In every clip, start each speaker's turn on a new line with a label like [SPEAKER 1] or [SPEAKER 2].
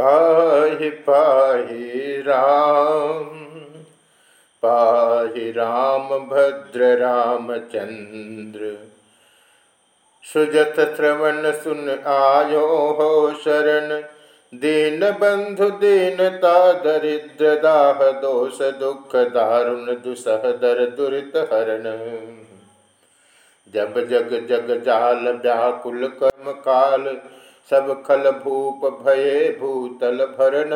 [SPEAKER 1] पाहि पाहि राम पाहि राम भद्र रामचंद्र। सुजत श्रवण सुन आयो हो शरण, दीन बंधु दीनता दरिद्र दाह दोष दुख दारुण दुसह दर दुरित हरण। जब जग जग जाल व्याकुल कर्म काल सब खल भूप भये भूतल भरन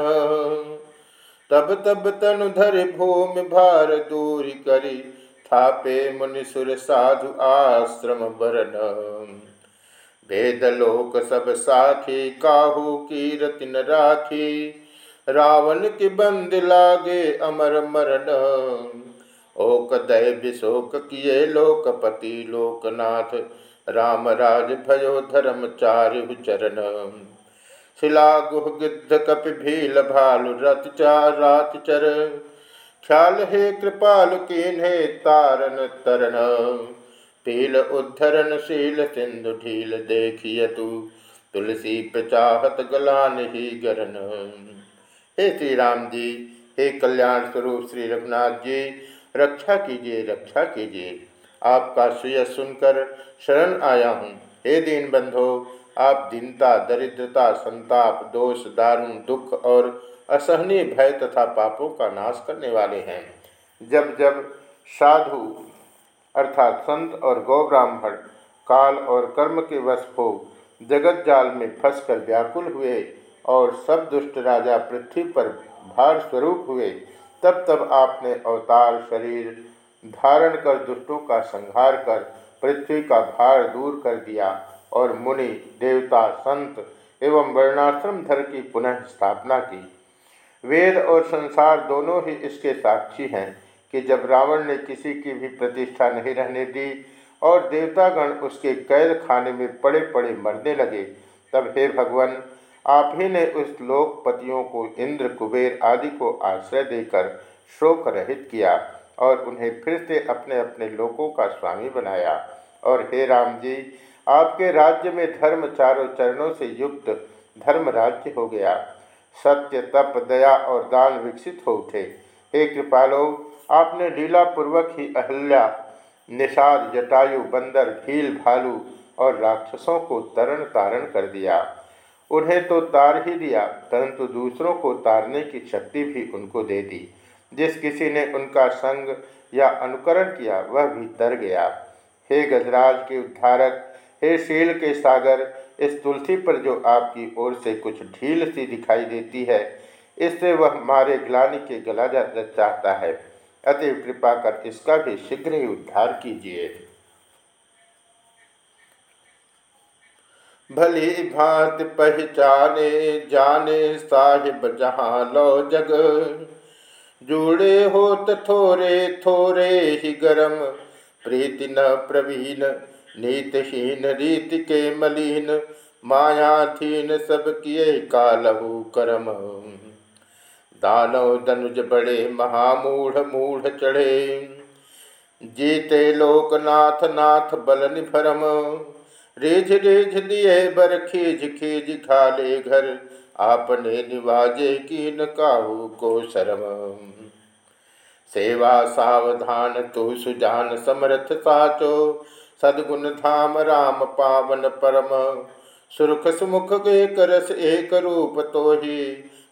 [SPEAKER 1] तब तब तनु धर भूमि भार दूरी करी, थापे मुनिसुर साधु आश्रम बरन भेद लोक सब साखी, काहू की रतिन राखी। रावण की बंद लागे अमर मरण। ओक दय विशोक किए लोकपति लोकनाथ। राम राज भयो धर्म चारु चरण। शिला गुह गिद्ध कपि भील भालु रथ चार रात चर। ख्याल हे कृपाल कीन्हे तारन तरन पील उद्धरण शील सिंधु ढील देखिय तू। तुलसी प्रचाहत गलान ही गरन। हे श्री राम जी, हे कल्याण स्वरूप श्री रघुनाथ जी, रक्षा कीजिए रक्षा कीजिए। आपका सुय सुनकर शरण आया हूँ। हे दीन बंधो आप दीनता, दरिद्रता, संताप, दोष, दारुण, दुख और असहनीय भय तथा पापों का नाश करने वाले हैं। जब जब साधु अर्थात संत और गौ ब्राह्मण काल और कर्म के वश हो, जगत जाल में फंसकर व्याकुल हुए और सब दुष्ट राजा पृथ्वी पर भार स्वरूप हुए, तब तब आपने अवतार, शरीर धारण कर, दुष्टों का संहार कर, पृथ्वी का भार दूर कर दिया और मुनि, देवता, संत एवं वर्णाश्रम धर की पुनः स्थापना की। वेद और संसार दोनों ही इसके साक्षी हैं कि जब रावण ने किसी की भी प्रतिष्ठा नहीं रहने दी और देवतागण उसके कैद खाने में पड़े पड़े मरने लगे, तब हे भगवान, आप ही ने उस लोकपतियों को इंद्र, कुबेर आदि को आश्रय देकर शोक रहित किया। और उन्हें फिर से अपने अपने लोकों का स्वामी बनाया। और हे राम जी, आपके राज्य में धर्म चारों चरणों से युक्त धर्म राज्य हो गया। सत्य, तप, दया और दान विकसित हो उठे। हे कृपालो, आपने लीलापूर्वक ही अहल्या, निषाद, जटायु, बंदर, भील, भालू और राक्षसों को तरण तारण कर दिया। उन्हें तो तार ही दिया, परंतु दूसरों को तारने की शक्ति भी उनको दे दी। जिस किसी ने उनका संग या अनुकरण किया, वह भी तर गया। हे गजराज के उद्धारक, हे शील के सागर, इस तुलसी पर जो आपकी ओर से कुछ ढील सी दिखाई देती है, इससे वह मारे ग्लानी के गला जा चाहता है। अतएव कृपा कर इसका भी शीघ्र ही उद्धार कीजिए। भली भांत पहचाने, जाने साहिब जहाँ लो जग। जुड़े होत थोरे थोरे ही गरम। प्रीति न प्रवीण नीतहीन रीति के मलिन। मायाधीन सब किए कालहु करम। दानव दनुज बड़े, महामूढ़ मूढ़ चढ़े। जीते लोकनाथ, नाथ बल निभरम। रिझ रिझ दिए बर खीज खीज खाले घर। आपने निवाजे की न काहू को शरम। सेवा सावधान तु सुजान समर्थ साचो। सदगुण धाम राम पावन परम। सुरख सुमुख के करस एक रूप तो ही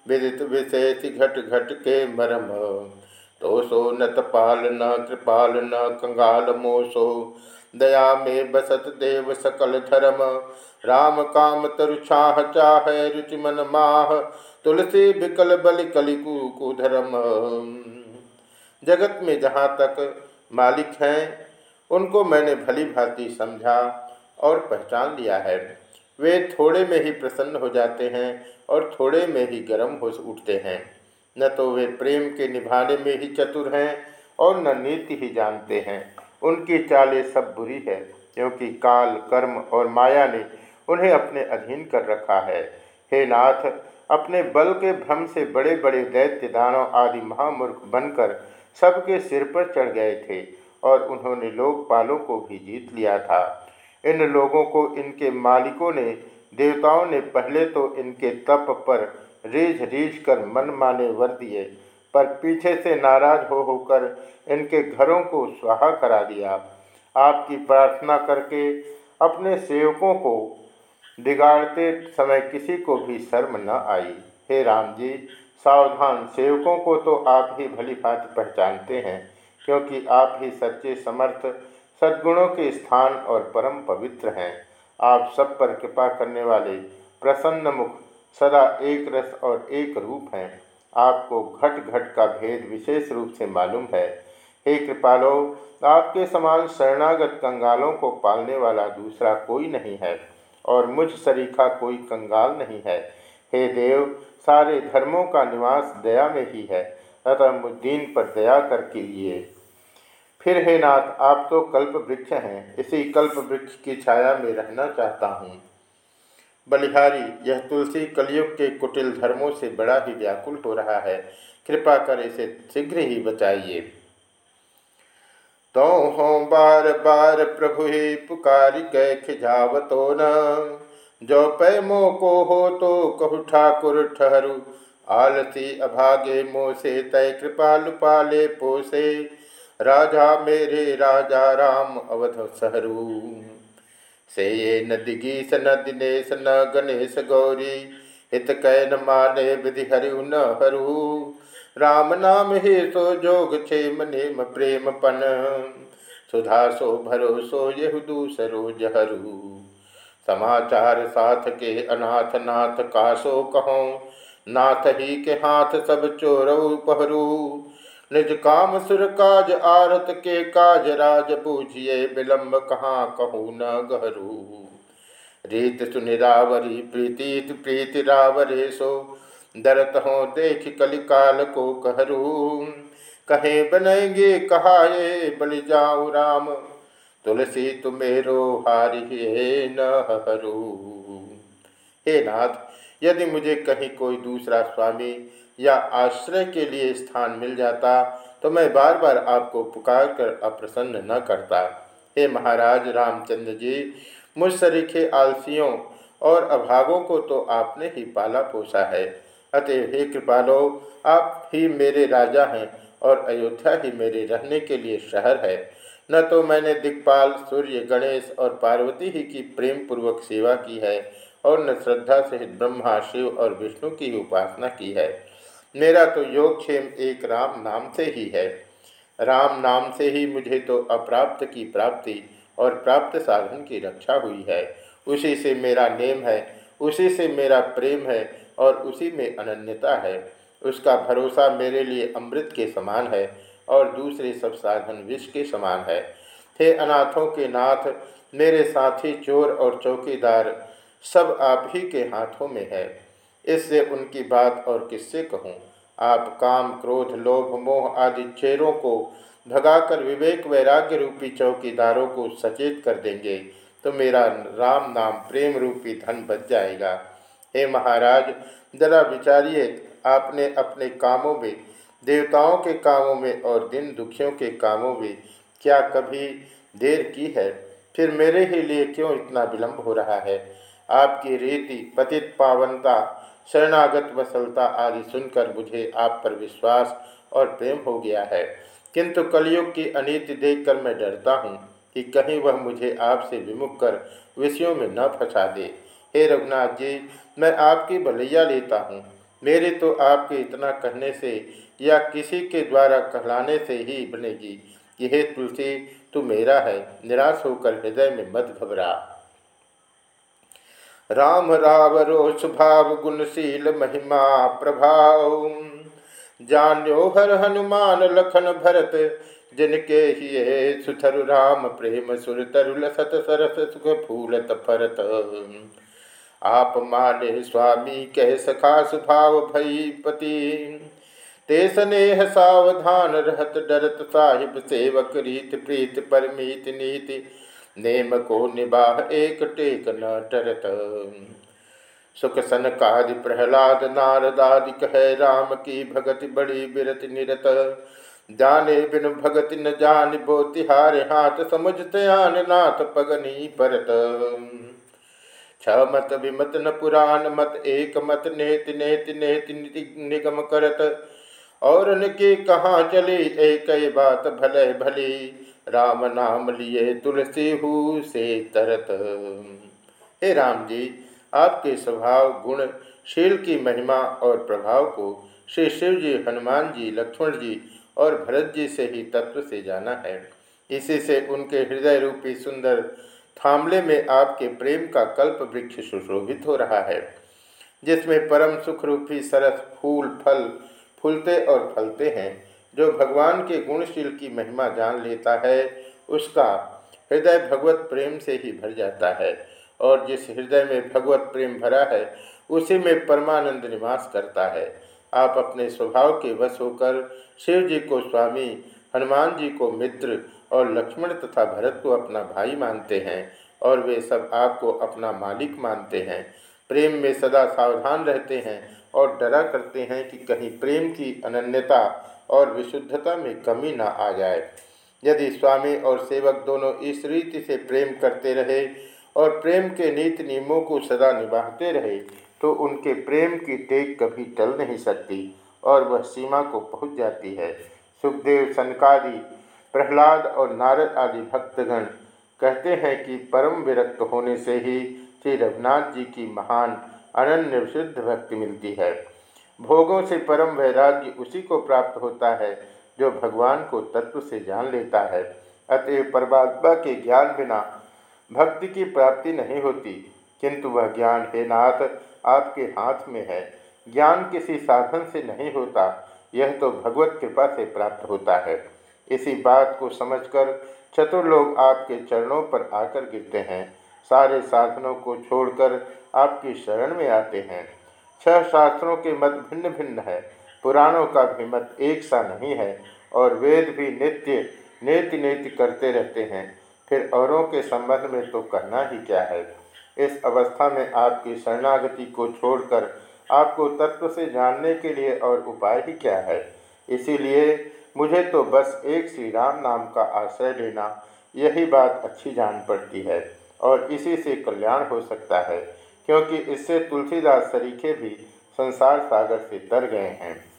[SPEAKER 1] विदित विशेष घट घट के मरम। तो सो नत पाल न, कृपाल न, कंगाल मोसो। दया में बसत देव सकल धर्म। राम काम तरु छाह चाह रुचि मन माह। तुलसी विकल बल कलिकु कुधर्म जगत में जहाँ तक मालिक हैं, उनको मैंने भली भांति समझा और पहचान लिया है। वे थोड़े में ही प्रसन्न हो जाते हैं और थोड़े में ही गर्म हो उठते हैं। न तो वे प्रेम के निभाने में ही चतुर हैं और न नीति ही जानते हैं। उनकी चालें सब बुरी है, क्योंकि काल, कर्म और माया ने उन्हें अपने अधीन कर रखा है। हे नाथ, अपने बल के भ्रम से बड़े बड़े दैत्य दानव आदि महामूर्ख बनकर सबके सिर पर चढ़ गए थे और उन्होंने लोकपालों को भी जीत लिया था। इन लोगों को इनके मालिकों ने, देवताओं ने पहले तो इनके तप पर रीझ रीझ कर मन माने वर दिए पर पीछे से नाराज़ हो होकर इनके घरों को स्वाहा करा दिया। आपकी प्रार्थना करके अपने सेवकों को बिगाड़ते समय किसी को भी शर्म न आई। हे राम जी सावधान, सेवकों को तो आप ही भली भांति पहचानते हैं, क्योंकि आप ही सच्चे समर्थ, सद्गुणों के स्थान और परम पवित्र हैं। आप सब पर कृपा करने वाले प्रसन्न मुख सदा एक रस और एक रूप हैं। आपको घट घट का भेद विशेष रूप से मालूम है। हे कृपालो, आपके समान शरणागत कंगालों को पालने वाला दूसरा कोई नहीं है और मुझ सरीखा कोई कंगाल नहीं है। हे देव, सारे धर्मों का निवास दया में ही है, अतः मुद्दीन पर दया कर लिए। फिर हे नाथ, आप तो कल्प वृक्ष हैं, इसी कल्प वृक्ष की छाया में रहना चाहता हूँ। बलिहारी, यह तुलसी कलयुग के कुटिल धर्मों से बड़ा ही व्याकुल हो रहा है। कृपा कर इसे शीघ्र ही बचाइए। तो हो बार बार प्रभु ही पुकार कै खिजावतो न जो पैमो को हो तो कहु ठाकुर ठहरू। आलसी अभागे मोसे तय कृपालु पाले पोसे। राजा मेरे राजा राम अवध सहरू। से ये न दिगीस न दिनेश न गणेश गौरी। हित कै न माने विधि हरिु न हरू। राम नाम हे तो जोग क्षेम नेम प्रेम पन। सुधा सो भरोसो यहु दूसरो जहरू। समाचार साथ के अनाथ नाथ कासो कहो। नाथ ही के हाथ सब चोरऊ पहरू। निज काम सुर काज आरत के काज राज बूझिए विलम्ब कहाँ कहू न गहरू। रीत सुनिरावरी, प्रीति प्रीति रावरे सो, दरत हो देख कलिकाल को कहरू। कहे बनेंगे कहाए बलि जाऊ राम, तुलसी तुम्हेरो हारि हे न हरू हे नाथ, यदि मुझे कहीं कोई दूसरा स्वामी या आश्रय के लिए स्थान मिल जाता तो मैं बार बार आपको पुकार कर अप्रसन्न न करता। हे महाराज रामचंद्र जी, मुझ सरीखे आलसियों और अभागों को तो आपने ही पाला पोसा है। अतः हे कृपालो, आप ही मेरे राजा हैं और अयोध्या ही मेरे रहने के लिए शहर है। न तो मैंने दिक्पाल सूर्य, गणेश और पार्वती ही की प्रेम पूर्वक सेवा की है और न श्रद्धा सहित ब्रह्मा, शिव और विष्णु की उपासना की है। मेरा तो योगक्षेम एक राम नाम से ही है। राम नाम से ही मुझे तो अप्राप्त की प्राप्ति और प्राप्त साधन की रक्षा हुई है। उसी से मेरा नेम है, उसी से मेरा प्रेम है और उसी में अनन्यता है। उसका भरोसा मेरे लिए अमृत के समान है और दूसरे सब साधन विष के समान है। थे अनाथों के नाथ, मेरे साथी चोर और चौकीदार, सब आप ही के हाथों में है। इससे उनकी बात और किससे कहूँ? आप काम, क्रोध, लोभ, मोह आदि चेरों को भगाकर विवेक वैराग्य रूपी चौकीदारों को सचेत कर देंगे तो मेरा राम नाम प्रेम रूपी धन बच जाएगा। हे महाराज, जरा विचारिए, आपने अपने कामों में, देवताओं के कामों में और दिन दुखियों के कामों में क्या कभी देर की है? फिर मेरे ही लिए क्यों इतना विलंब हो रहा है? आपकी रीति, पतित पावनता, शरणागत वसलता आदि सुनकर मुझे आप पर विश्वास और प्रेम हो गया है। किंतु कलयुग की अनीति देखकर मैं डरता हूँ कि कहीं वह मुझे आपसे विमुख कर विषयों में न फंसा दे। हे रघुनाथ जी, मैं आपकी भलैया लेता हूँ। मेरे तो आपके इतना कहने से या किसी के द्वारा कहलाने से ही बनेगी। कि हे तुलसी, तू मेरा है, निराश होकर हृदय में मत घबरा। राम रावरो स्वभाव गुणशील महिमा प्रभाव। जान्यो हर हनुमान लखन भरत, जिनके ही सुथरु राम प्रेम सुर तरुल सत सरस सुख फूलत फरत आप माने स्वामी, कह सखा सुभाव भई पति। ते स्नेह सावधान रहत, डरत साहिब सेवक रीत, प्रीत परमीत नीति, नेम को निबाह एक टेक न टरत। सुख सन कादि प्रहलाद नारदादि कह, राम की भगति बड़ी बिरत निरत। जाने बिन भगति न जान, बो तिहारे हाथ समझते आन नाथ पगनी परत। छ मत विमत न पुराण मत, एक मत नेत नेत नेत निगम करत। और के कहाँ चले? एक बात भले भली, राम नाम लिए तुलसी हु से तरत। हे राम जी, आपके स्वभाव, गुण, शील की महिमा और प्रभाव को श्री शिव जी, हनुमान जी, लक्ष्मण जी और भरत जी से ही तत्व से जाना है। इसी से उनके हृदय रूपी सुंदर थामले में आपके प्रेम का कल्प वृक्ष सुशोभित हो रहा है, जिसमें परम सुख रूपी सरस फूल, फल फूलते और फलते हैं, जो भगवान के गुणशील की महिमा जान लेता है, उसका हृदय भगवत प्रेम से ही भर जाता है। और जिस हृदय में भगवत प्रेम भरा है, उसी में परमानंद निवास करता है। आप अपने स्वभाव के वश होकर शिव जी को स्वामी, हनुमान जी को मित्र और लक्ष्मण तथा भरत को अपना भाई मानते हैं और वे सब आपको अपना मालिक मानते हैं। प्रेम में सदा सावधान रहते हैं और डरा करते हैं कि कहीं प्रेम की अनन्यता और विशुद्धता में कमी ना आ जाए। यदि स्वामी और सेवक दोनों इस रीति से प्रेम करते रहे और प्रेम के नीति नियमों को सदा निभाते रहे तो उनके प्रेम की टेक कभी टल नहीं सकती और वह सीमा को पहुँच जाती है। सुखदेव सनकादि, प्रहलाद और नारद आदि भक्तगण कहते हैं कि परम विरक्त होने से ही श्री रघुनाथ जी की महान अनन्य विशुद्ध भक्ति मिलती है। भोगों से परम वैराग्य उसी को प्राप्त होता है, जो भगवान को तत्व से जान लेता है। अतएव परमात्मा के ज्ञान बिना भक्ति की प्राप्ति नहीं होती, किंतु वह ज्ञान हे नाथ, आपके हाथ में है। ज्ञान किसी साधन से नहीं होता, यह तो भगवत कृपा से प्राप्त होता है। इसी बात को समझकर चतुर लोग आपके चरणों पर आकर गिरते हैं। सारे साधनों को छोड़कर आपकी शरण में आते हैं। छह शास्त्रों के मत भिन्न भिन्न है। पुराणों का भी मत एक सा नहीं है और वेद भी नित्य नेति नेति करते रहते हैं। फिर औरों के संबंध में तो कहना ही क्या है? इस अवस्था में आपकी शरणागति को छोड़कर आपको तत्व से जानने के लिए और उपाय ही क्या है? इसीलिए मुझे तो बस एक श्री राम नाम का आश्रय लेना, यही बात अच्छी जान पड़ती है और इसी से कल्याण हो सकता है। क्योंकि इससे तुलसीदास सरीखे भी संसार सागर से तर गए हैं।